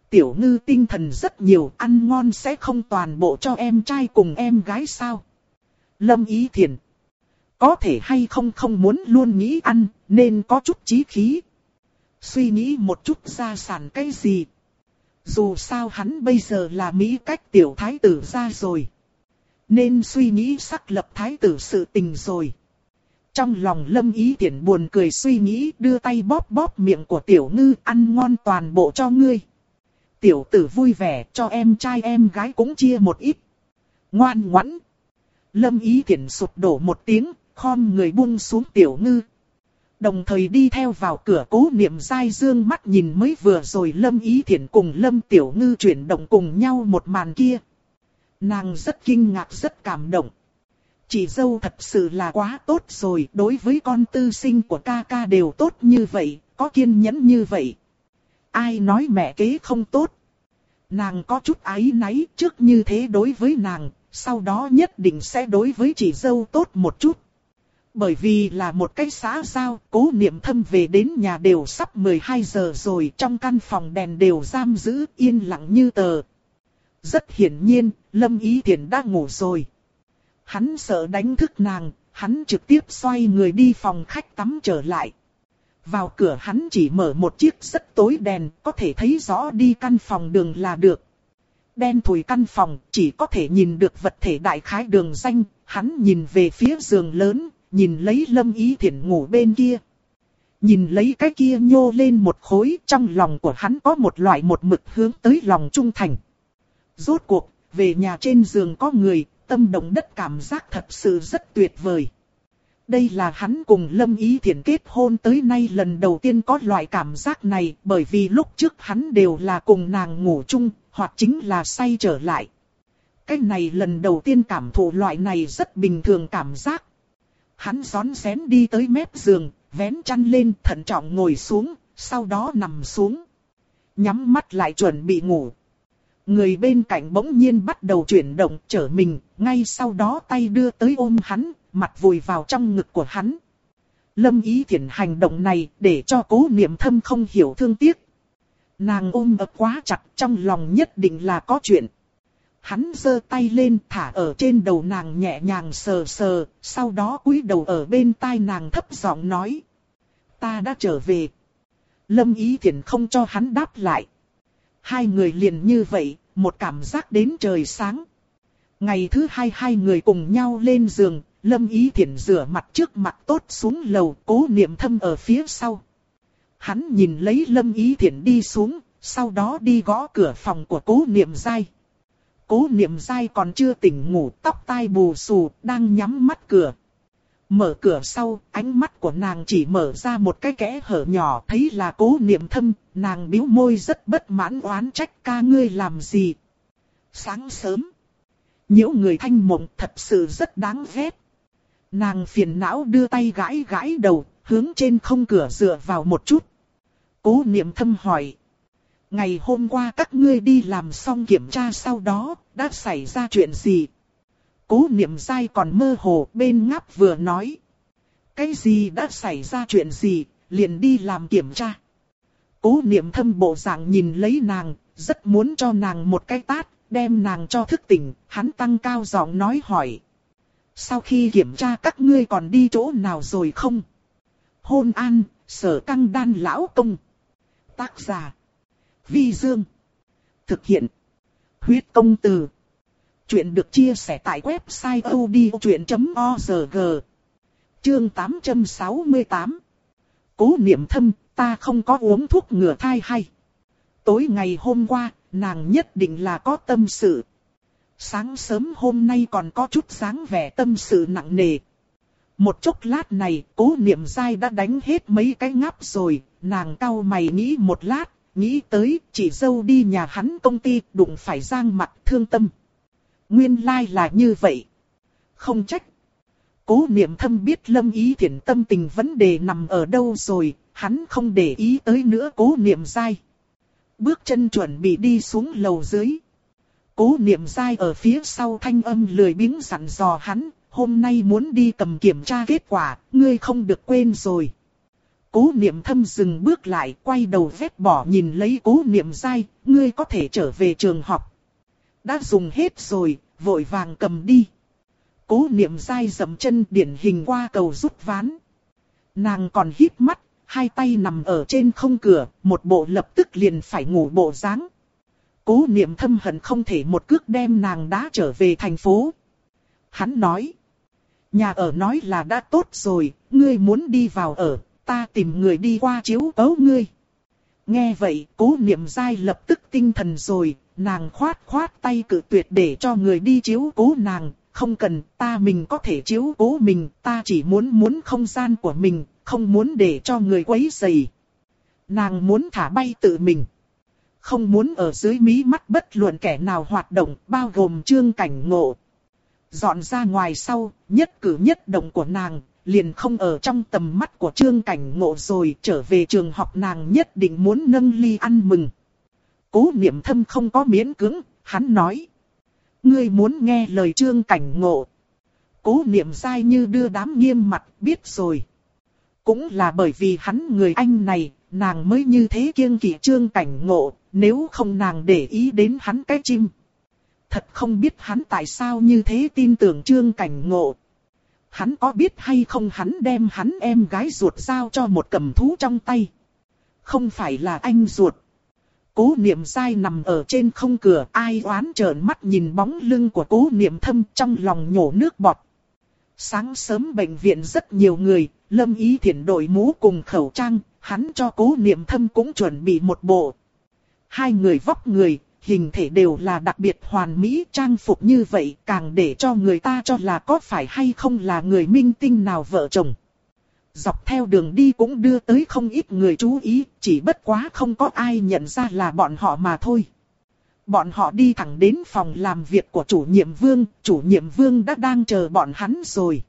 Speaker 1: Tiểu ngư tinh thần rất nhiều, ăn ngon sẽ không toàn bộ cho em trai cùng em gái sao. Lâm Ý Thiển. Có thể hay không không muốn luôn nghĩ ăn, nên có chút trí khí. Suy nghĩ một chút ra sản cái gì. Dù sao hắn bây giờ là Mỹ cách tiểu thái tử ra rồi. Nên suy nghĩ sắc lập thái tử sự tình rồi. trong lòng lâm ý tiện buồn cười suy nghĩ đưa tay bóp bóp miệng của tiểu ngư ăn ngon toàn bộ cho ngươi. Tiểu tử vui vẻ cho em trai em gái cũng chia một ít. Ngoan ngoãn. Lâm ý tiện sụp đổ một tiếng, khom người buông xuống tiểu ngư. Đồng thời đi theo vào cửa cố niệm dai dương mắt nhìn mới vừa rồi Lâm Ý Thiển cùng Lâm Tiểu Ngư chuyển động cùng nhau một màn kia. Nàng rất kinh ngạc rất cảm động. Chị dâu thật sự là quá tốt rồi, đối với con tư sinh của ca ca đều tốt như vậy, có kiên nhẫn như vậy. Ai nói mẹ kế không tốt? Nàng có chút ái náy trước như thế đối với nàng, sau đó nhất định sẽ đối với chị dâu tốt một chút. Bởi vì là một cái xã giao, cố niệm thâm về đến nhà đều sắp 12 giờ rồi, trong căn phòng đèn đều giam giữ, yên lặng như tờ. Rất hiển nhiên, Lâm Ý Thiển đã ngủ rồi. Hắn sợ đánh thức nàng, hắn trực tiếp xoay người đi phòng khách tắm trở lại. Vào cửa hắn chỉ mở một chiếc rất tối đèn, có thể thấy rõ đi căn phòng đường là được. Đen thùi căn phòng, chỉ có thể nhìn được vật thể đại khái đường danh, hắn nhìn về phía giường lớn, nhìn lấy lâm ý thiện ngủ bên kia. Nhìn lấy cái kia nhô lên một khối trong lòng của hắn có một loại một mực hướng tới lòng trung thành. Rốt cuộc, về nhà trên giường có người, tâm động đất cảm giác thật sự rất tuyệt vời. Đây là hắn cùng Lâm Ý Thiển kết hôn tới nay lần đầu tiên có loại cảm giác này bởi vì lúc trước hắn đều là cùng nàng ngủ chung, hoặc chính là say trở lại. Cái này lần đầu tiên cảm thụ loại này rất bình thường cảm giác. Hắn gión xén đi tới mép giường, vén chăn lên thận trọng ngồi xuống, sau đó nằm xuống. Nhắm mắt lại chuẩn bị ngủ. Người bên cạnh bỗng nhiên bắt đầu chuyển động trở mình, ngay sau đó tay đưa tới ôm hắn, mặt vùi vào trong ngực của hắn. Lâm ý thiện hành động này để cho cố niệm thâm không hiểu thương tiếc. Nàng ôm ấp quá chặt trong lòng nhất định là có chuyện. Hắn giơ tay lên thả ở trên đầu nàng nhẹ nhàng sờ sờ, sau đó cúi đầu ở bên tai nàng thấp giọng nói. Ta đã trở về. Lâm ý thiện không cho hắn đáp lại. Hai người liền như vậy, một cảm giác đến trời sáng. Ngày thứ hai hai người cùng nhau lên giường, Lâm Ý thiện rửa mặt trước mặt tốt xuống lầu, cố niệm thâm ở phía sau. Hắn nhìn lấy Lâm Ý thiện đi xuống, sau đó đi gõ cửa phòng của cố niệm dai. Cố niệm dai còn chưa tỉnh ngủ, tóc tai bù xù, đang nhắm mắt cửa. Mở cửa sau, ánh mắt của nàng chỉ mở ra một cái kẽ hở nhỏ, thấy là cố niệm thâm, nàng bĩu môi rất bất mãn oán trách ca ngươi làm gì. Sáng sớm, nhiễu người thanh mộng thật sự rất đáng ghét. Nàng phiền não đưa tay gãi gãi đầu, hướng trên không cửa dựa vào một chút. Cố niệm thâm hỏi. Ngày hôm qua các ngươi đi làm xong kiểm tra sau đó, đã xảy ra chuyện gì? Cố niệm dai còn mơ hồ bên ngáp vừa nói. Cái gì đã xảy ra chuyện gì, liền đi làm kiểm tra. Cố niệm thâm bộ dạng nhìn lấy nàng, rất muốn cho nàng một cái tát, đem nàng cho thức tỉnh, hắn tăng cao giọng nói hỏi. Sau khi kiểm tra các ngươi còn đi chỗ nào rồi không? Hôn an, sở căng đan lão công. Tác giả. Vi Dương. Thực hiện. Huyết công từ. Chuyện được chia sẻ tại website odchuyện.org. Chương 868. Cố niệm thâm, ta không có uống thuốc ngừa thai hay. Tối ngày hôm qua, nàng nhất định là có tâm sự. Sáng sớm hôm nay còn có chút dáng vẻ tâm sự nặng nề. Một chốc lát này, cố niệm dai đã đánh hết mấy cái ngáp rồi, nàng cau mày nghĩ một lát, nghĩ tới chỉ dâu đi nhà hắn công ty đụng phải giang mặt thương tâm. Nguyên lai like là như vậy. Không trách. Cố niệm thâm biết lâm ý thiện tâm tình vấn đề nằm ở đâu rồi, hắn không để ý tới nữa cố niệm dai. Bước chân chuẩn bị đi xuống lầu dưới. Cố niệm dai ở phía sau thanh âm lười biếng sẵn dò hắn, hôm nay muốn đi cầm kiểm tra kết quả, ngươi không được quên rồi. Cố niệm thâm dừng bước lại, quay đầu vét bỏ nhìn lấy cố niệm dai, ngươi có thể trở về trường học. Đã dùng hết rồi, vội vàng cầm đi. Cố niệm dai dậm chân điển hình qua cầu rút ván. Nàng còn hít mắt, hai tay nằm ở trên không cửa, một bộ lập tức liền phải ngủ bộ dáng. Cố niệm thâm hận không thể một cước đem nàng đã trở về thành phố. Hắn nói. Nhà ở nói là đã tốt rồi, ngươi muốn đi vào ở, ta tìm người đi qua chiếu cấu ngươi. Nghe vậy, cố niệm dai lập tức tinh thần rồi, nàng khoát khoát tay cự tuyệt để cho người đi chiếu cố nàng, không cần, ta mình có thể chiếu cố mình, ta chỉ muốn muốn không gian của mình, không muốn để cho người quấy rầy. Nàng muốn thả bay tự mình. Không muốn ở dưới mí mắt bất luận kẻ nào hoạt động, bao gồm trương cảnh ngộ. Dọn ra ngoài sau, nhất cử nhất động của nàng, liền không ở trong tầm mắt của trương cảnh ngộ rồi, trở về trường học nàng nhất định muốn nâng ly ăn mừng. Cố niệm thâm không có miễn cưỡng, hắn nói. Ngươi muốn nghe lời trương cảnh ngộ. Cố niệm dai như đưa đám nghiêm mặt, biết rồi. Cũng là bởi vì hắn người anh này, nàng mới như thế kiêng kỵ trương cảnh ngộ, nếu không nàng để ý đến hắn cái chim. Thật không biết hắn tại sao như thế tin tưởng trương cảnh ngộ. Hắn có biết hay không hắn đem hắn em gái ruột giao cho một cầm thú trong tay. Không phải là anh ruột. Cố niệm dai nằm ở trên không cửa ai oán trợn mắt nhìn bóng lưng của cố niệm thâm trong lòng nhổ nước bọt. Sáng sớm bệnh viện rất nhiều người, lâm ý thiện đội mũ cùng khẩu trang, hắn cho cố niệm thâm cũng chuẩn bị một bộ. Hai người vóc người, hình thể đều là đặc biệt hoàn mỹ trang phục như vậy càng để cho người ta cho là có phải hay không là người minh tinh nào vợ chồng. Dọc theo đường đi cũng đưa tới không ít người chú ý, chỉ bất quá không có ai nhận ra là bọn họ mà thôi. Bọn họ đi thẳng đến phòng làm việc của chủ nhiệm vương, chủ nhiệm vương đã đang chờ bọn hắn rồi.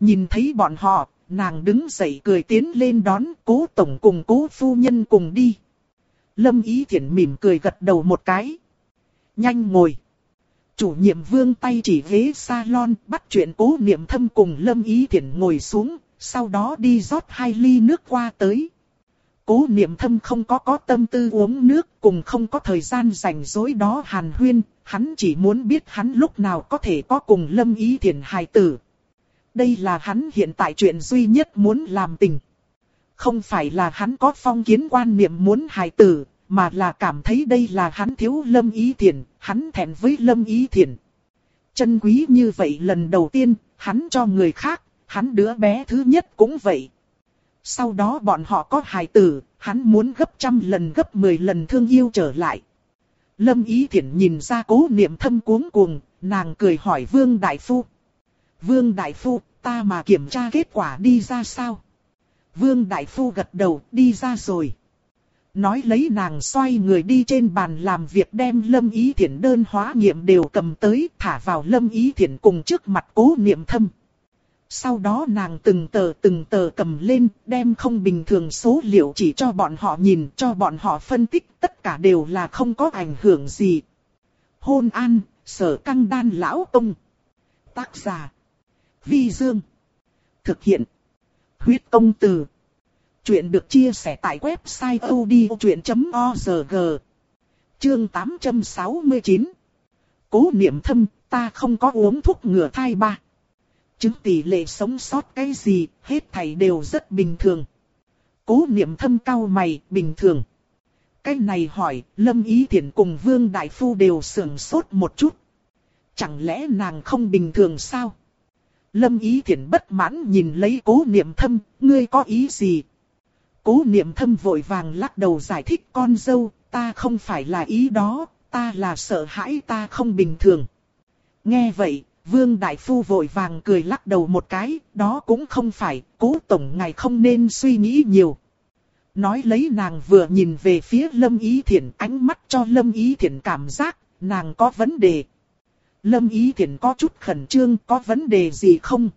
Speaker 1: Nhìn thấy bọn họ, nàng đứng dậy cười tiến lên đón cố tổng cùng cố phu nhân cùng đi. Lâm Ý Thiển mỉm cười gật đầu một cái. Nhanh ngồi. Chủ nhiệm vương tay chỉ ghế salon bắt chuyện cố niệm thâm cùng Lâm Ý Thiển ngồi xuống, sau đó đi rót hai ly nước qua tới. Cố niệm thâm không có có tâm tư uống nước cùng không có thời gian rảnh rỗi đó hàn huyên, hắn chỉ muốn biết hắn lúc nào có thể có cùng Lâm Ý Thiển hài tử. Đây là hắn hiện tại chuyện duy nhất muốn làm tình. Không phải là hắn có phong kiến quan niệm muốn hài tử, mà là cảm thấy đây là hắn thiếu lâm ý thiền, hắn thẹn với lâm ý thiền. Chân quý như vậy lần đầu tiên, hắn cho người khác, hắn đứa bé thứ nhất cũng vậy. Sau đó bọn họ có hài tử, hắn muốn gấp trăm lần gấp mười lần thương yêu trở lại. Lâm Ý Thiển nhìn ra cố niệm thâm cuống cuồng, nàng cười hỏi Vương Đại Phu. Vương Đại Phu, ta mà kiểm tra kết quả đi ra sao? Vương Đại Phu gật đầu, đi ra rồi. Nói lấy nàng xoay người đi trên bàn làm việc đem Lâm Ý Thiển đơn hóa nghiệm đều cầm tới, thả vào Lâm Ý Thiển cùng trước mặt cố niệm thâm. Sau đó nàng từng tờ từng tờ cầm lên, đem không bình thường số liệu chỉ cho bọn họ nhìn, cho bọn họ phân tích, tất cả đều là không có ảnh hưởng gì. Hôn an, sở căng đan lão ông. Tác giả. Vi Dương. Thực hiện. Huyết công từ. Chuyện được chia sẻ tại website odchuyện.org. Chương 869. Cố niệm thâm, ta không có uống thuốc ngừa thai ba. Chứng tỷ lệ sống sót cái gì, hết thảy đều rất bình thường. Cố niệm thâm cao mày, bình thường. Cái này hỏi, Lâm Ý Thiển cùng Vương Đại Phu đều sưởng sốt một chút. Chẳng lẽ nàng không bình thường sao? Lâm Ý Thiển bất mãn nhìn lấy cố niệm thâm, ngươi có ý gì? Cố niệm thâm vội vàng lắc đầu giải thích con dâu, ta không phải là ý đó, ta là sợ hãi ta không bình thường. Nghe vậy, Vương Đại Phu vội vàng cười lắc đầu một cái, đó cũng không phải, cố tổng ngài không nên suy nghĩ nhiều. Nói lấy nàng vừa nhìn về phía Lâm Ý Thiển ánh mắt cho Lâm Ý Thiển cảm giác, nàng có vấn đề. Lâm Ý Thiển có chút khẩn trương, có vấn đề gì không?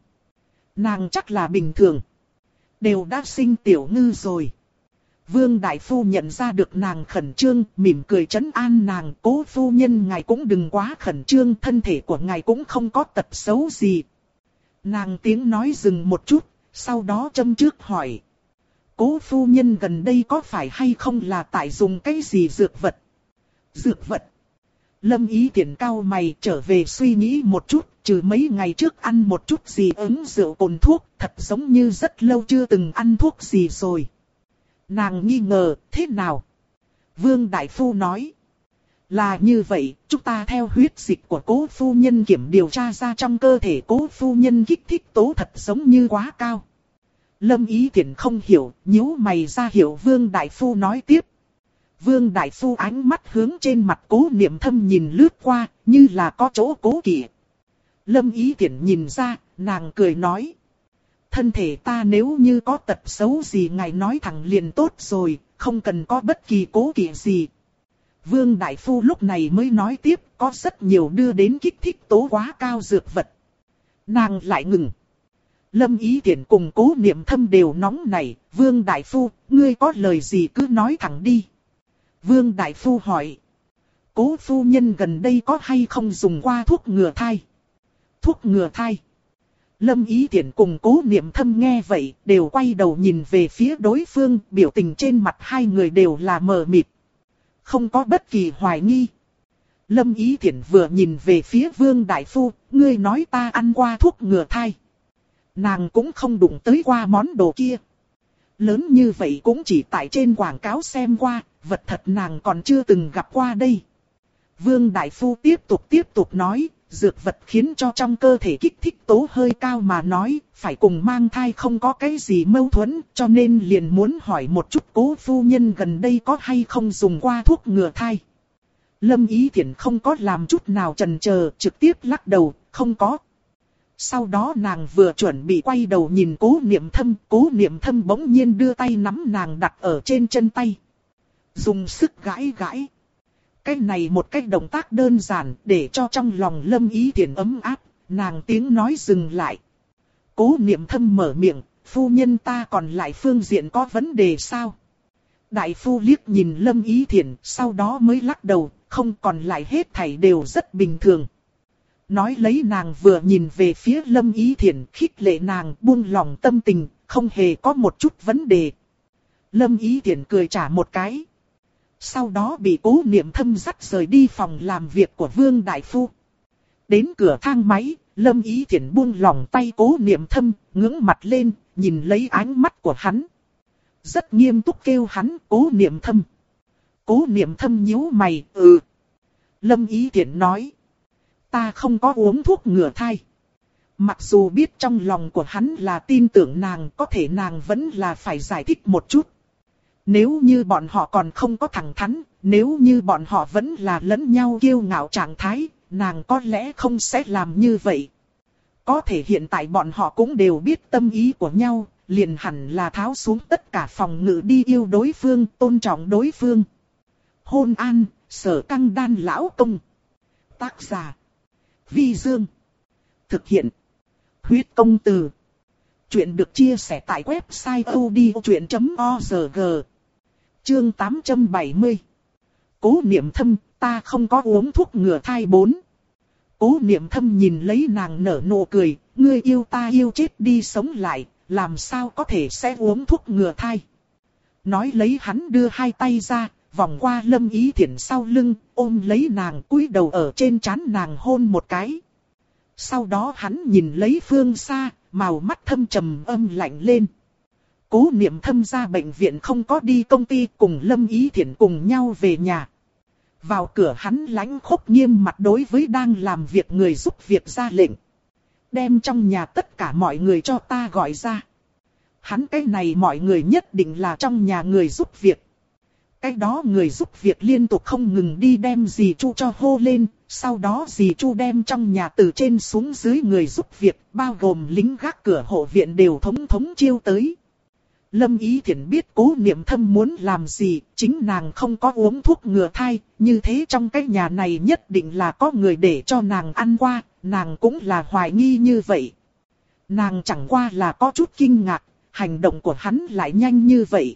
Speaker 1: Nàng chắc là bình thường. Đều đã sinh tiểu ngư rồi. Vương Đại Phu nhận ra được nàng khẩn trương, mỉm cười chấn an nàng, cố phu nhân ngài cũng đừng quá khẩn trương, thân thể của ngài cũng không có tật xấu gì. Nàng tiếng nói dừng một chút, sau đó châm trước hỏi. Cố phu nhân gần đây có phải hay không là tại dùng cái gì dược vật? Dược vật? Lâm ý tiện cao mày trở về suy nghĩ một chút, trừ mấy ngày trước ăn một chút gì ứng rượu cồn thuốc, thật giống như rất lâu chưa từng ăn thuốc gì rồi. Nàng nghi ngờ, thế nào? Vương Đại Phu nói. Là như vậy, chúng ta theo huyết dịch của cố phu nhân kiểm điều tra ra trong cơ thể cố phu nhân kích thích tố thật giống như quá cao. Lâm ý tiện không hiểu, nhíu mày ra hiểu Vương Đại Phu nói tiếp. Vương Đại Phu ánh mắt hướng trên mặt cố niệm thâm nhìn lướt qua, như là có chỗ cố kỵ. Lâm ý tiện nhìn ra, nàng cười nói. Thân thể ta nếu như có tật xấu gì ngài nói thẳng liền tốt rồi, không cần có bất kỳ cố kỵ gì. Vương Đại Phu lúc này mới nói tiếp, có rất nhiều đưa đến kích thích tố quá cao dược vật. Nàng lại ngừng. Lâm ý tiện cùng cố niệm thâm đều nóng nảy, Vương Đại Phu, ngươi có lời gì cứ nói thẳng đi. Vương Đại Phu hỏi. Cố phu nhân gần đây có hay không dùng qua thuốc ngừa thai? Thuốc ngừa thai. Lâm ý thiển cùng cố niệm thâm nghe vậy, đều quay đầu nhìn về phía đối phương, biểu tình trên mặt hai người đều là mờ mịt. Không có bất kỳ hoài nghi. Lâm ý thiển vừa nhìn về phía vương đại phu, ngươi nói ta ăn qua thuốc ngừa thai. Nàng cũng không đụng tới qua món đồ kia. Lớn như vậy cũng chỉ tại trên quảng cáo xem qua, vật thật nàng còn chưa từng gặp qua đây. Vương Đại Phu tiếp tục tiếp tục nói, dược vật khiến cho trong cơ thể kích thích tố hơi cao mà nói, phải cùng mang thai không có cái gì mâu thuẫn, cho nên liền muốn hỏi một chút cố phu nhân gần đây có hay không dùng qua thuốc ngừa thai. Lâm Ý Thiển không có làm chút nào chần chờ, trực tiếp lắc đầu, không có. Sau đó nàng vừa chuẩn bị quay đầu nhìn cố niệm thâm, cố niệm thâm bỗng nhiên đưa tay nắm nàng đặt ở trên chân tay. Dùng sức gãi gãi. Cái này một cách động tác đơn giản để cho trong lòng lâm ý thiện ấm áp, nàng tiếng nói dừng lại. Cố niệm thâm mở miệng, phu nhân ta còn lại phương diện có vấn đề sao? Đại phu liếc nhìn lâm ý thiện, sau đó mới lắc đầu, không còn lại hết thảy đều rất bình thường. Nói lấy nàng vừa nhìn về phía lâm ý thiện, khích lệ nàng buông lòng tâm tình, không hề có một chút vấn đề. Lâm ý thiện cười trả một cái. Sau đó bị cố niệm thâm dắt rời đi phòng làm việc của Vương Đại Phu. Đến cửa thang máy, Lâm Ý Thiển buông lòng tay cố niệm thâm, ngưỡng mặt lên, nhìn lấy ánh mắt của hắn. Rất nghiêm túc kêu hắn cố niệm thâm. Cố niệm thâm nhíu mày, ừ. Lâm Ý Thiển nói. Ta không có uống thuốc ngừa thai. Mặc dù biết trong lòng của hắn là tin tưởng nàng, có thể nàng vẫn là phải giải thích một chút. Nếu như bọn họ còn không có thẳng thắn, nếu như bọn họ vẫn là lẫn nhau kiêu ngạo trạng thái, nàng có lẽ không sẽ làm như vậy. Có thể hiện tại bọn họ cũng đều biết tâm ý của nhau, liền hẳn là tháo xuống tất cả phòng ngự đi yêu đối phương, tôn trọng đối phương. Hôn an, sở căng đan lão công. Tác giả. Vi Dương. Thực hiện. Huyết công từ. Chuyện được chia sẻ tại website odchuyện.org. Chương 870 Cố niệm thâm, ta không có uống thuốc ngừa thai bốn. Cố niệm thâm nhìn lấy nàng nở nụ cười, ngươi yêu ta yêu chết đi sống lại, làm sao có thể sẽ uống thuốc ngừa thai. Nói lấy hắn đưa hai tay ra, vòng qua lâm ý thiện sau lưng, ôm lấy nàng cúi đầu ở trên trán nàng hôn một cái. Sau đó hắn nhìn lấy phương xa, màu mắt thâm trầm âm lạnh lên. Cố niệm thâm ra bệnh viện không có đi công ty cùng Lâm Ý Thiển cùng nhau về nhà. Vào cửa hắn lãnh khốc nghiêm mặt đối với đang làm việc người giúp việc ra lệnh. Đem trong nhà tất cả mọi người cho ta gọi ra. Hắn cái này mọi người nhất định là trong nhà người giúp việc. Cái đó người giúp việc liên tục không ngừng đi đem dì Chu cho hô lên, sau đó dì Chu đem trong nhà từ trên xuống dưới người giúp việc, bao gồm lính gác cửa hộ viện đều thống thống chiêu tới. Lâm Ý Thiển biết cố niệm thâm muốn làm gì, chính nàng không có uống thuốc ngừa thai, như thế trong cái nhà này nhất định là có người để cho nàng ăn qua, nàng cũng là hoài nghi như vậy. Nàng chẳng qua là có chút kinh ngạc, hành động của hắn lại nhanh như vậy.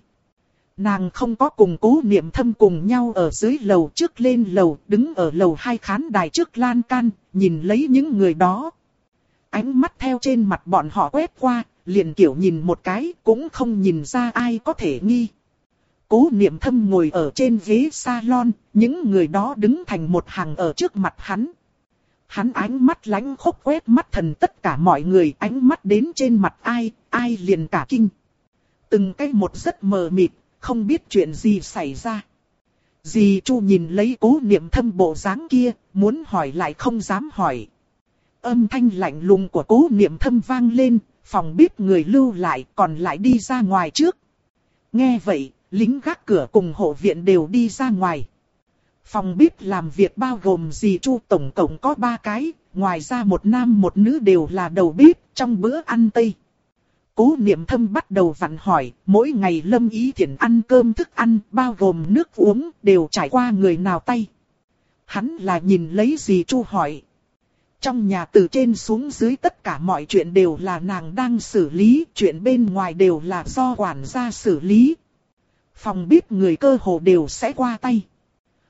Speaker 1: Nàng không có cùng cố niệm thâm cùng nhau ở dưới lầu trước lên lầu, đứng ở lầu hai khán đài trước lan can, nhìn lấy những người đó. Ánh mắt theo trên mặt bọn họ quét qua, liền kiểu nhìn một cái cũng không nhìn ra ai có thể nghi. Cố niệm thâm ngồi ở trên ghế salon, những người đó đứng thành một hàng ở trước mặt hắn. Hắn ánh mắt lánh khốc quét mắt thần tất cả mọi người ánh mắt đến trên mặt ai, ai liền cả kinh. Từng cái một rất mờ mịt, không biết chuyện gì xảy ra. Dì Chu nhìn lấy cố niệm thâm bộ dáng kia, muốn hỏi lại không dám hỏi. Âm thanh lạnh lùng của cố niệm thâm vang lên, phòng bếp người lưu lại còn lại đi ra ngoài trước. Nghe vậy, lính gác cửa cùng hộ viện đều đi ra ngoài. Phòng bếp làm việc bao gồm dì Chu tổng cộng có ba cái, ngoài ra một nam một nữ đều là đầu bếp trong bữa ăn Tây. Cố niệm thâm bắt đầu vặn hỏi, mỗi ngày lâm ý thiện ăn cơm thức ăn, bao gồm nước uống, đều trải qua người nào tay. Hắn là nhìn lấy gì chu hỏi. Trong nhà từ trên xuống dưới tất cả mọi chuyện đều là nàng đang xử lý, chuyện bên ngoài đều là do quản gia xử lý. Phòng bếp người cơ hồ đều sẽ qua tay.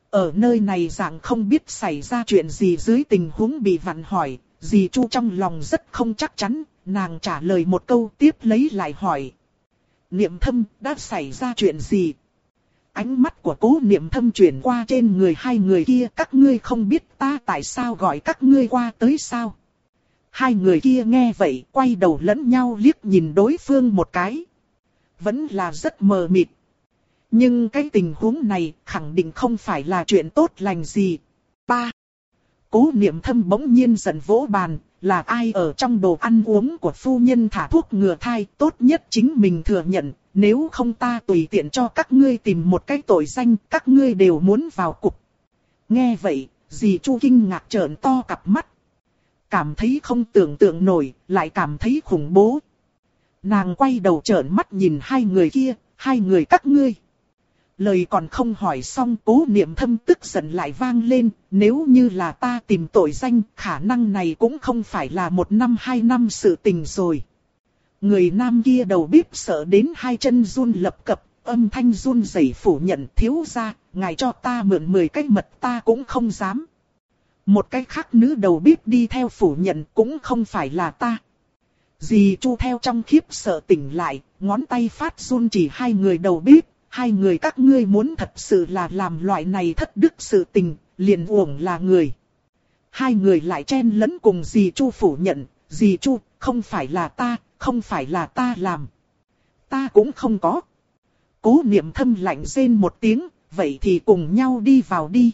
Speaker 1: Ở nơi này dạng không biết xảy ra chuyện gì dưới tình huống bị vặn hỏi, dì Chu trong lòng rất không chắc chắn, nàng trả lời một câu tiếp lấy lại hỏi. Niệm thâm đã xảy ra chuyện gì? Ánh mắt của cố niệm thâm chuyển qua trên người hai người kia các ngươi không biết ta tại sao gọi các ngươi qua tới sao? Hai người kia nghe vậy quay đầu lẫn nhau liếc nhìn đối phương một cái. Vẫn là rất mờ mịt. Nhưng cái tình huống này khẳng định không phải là chuyện tốt lành gì. Ba. Cố niệm thâm bỗng nhiên giận vỗ bàn, là ai ở trong đồ ăn uống của phu nhân thả thuốc ngừa thai, tốt nhất chính mình thừa nhận, nếu không ta tùy tiện cho các ngươi tìm một cái tội danh, các ngươi đều muốn vào cục. Nghe vậy, dì Chu kinh ngạc trợn to cặp mắt. Cảm thấy không tưởng tượng nổi, lại cảm thấy khủng bố. Nàng quay đầu trợn mắt nhìn hai người kia, hai người các ngươi. Lời còn không hỏi xong cố niệm thâm tức giận lại vang lên, nếu như là ta tìm tội danh, khả năng này cũng không phải là một năm hai năm sự tình rồi. Người nam kia đầu bếp sợ đến hai chân run lập cập, âm thanh run rẩy phủ nhận thiếu ra, ngài cho ta mượn 10 cái mật ta cũng không dám. Một cái khác nữ đầu bếp đi theo phủ nhận cũng không phải là ta. Dì chu theo trong khiếp sợ tỉnh lại, ngón tay phát run chỉ hai người đầu bếp, hai người các ngươi muốn thật sự là làm loại này thất đức sự tình, liền uổng là người. Hai người lại chen lẫn cùng dì Chu phủ nhận, dì Chu, không phải là ta, không phải là ta làm. Ta cũng không có. Cố niệm thâm lạnh rên một tiếng, vậy thì cùng nhau đi vào đi.